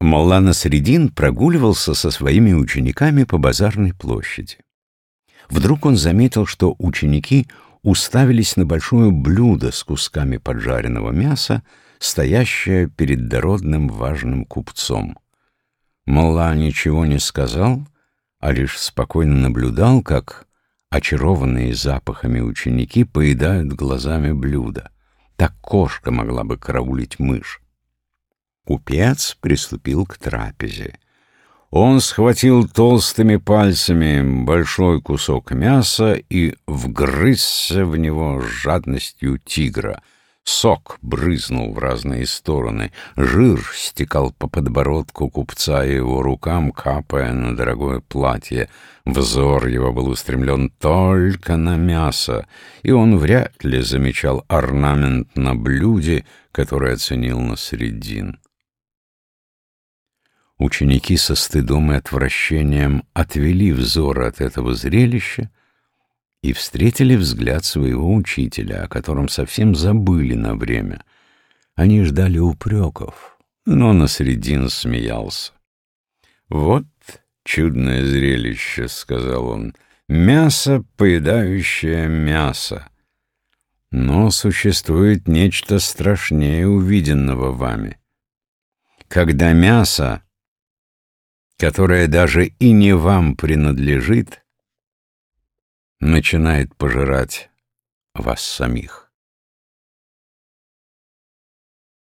Моллана Средин прогуливался со своими учениками по базарной площади. Вдруг он заметил, что ученики уставились на большое блюдо с кусками поджаренного мяса, стоящее перед дородным важным купцом. Молла ничего не сказал, а лишь спокойно наблюдал, как очарованные запахами ученики поедают глазами блюдо. Так кошка могла бы караулить мышь. Купец приступил к трапезе. Он схватил толстыми пальцами большой кусок мяса и вгрызся в него жадностью тигра. Сок брызнул в разные стороны, жир стекал по подбородку купца и его рукам, капая на дорогое платье. Взор его был устремлен только на мясо, и он вряд ли замечал орнамент на блюде, который оценил на средин. Ученики со стыдом и отвращением отвели взор от этого зрелища и встретили взгляд своего учителя, о котором совсем забыли на время. Они ждали упреков, но на средин смеялся. «Вот чудное зрелище», — сказал он, — «мясо, поедающее мясо». Но существует нечто страшнее увиденного вами. Когда мясо которая даже и не вам принадлежит, начинает пожирать вас самих.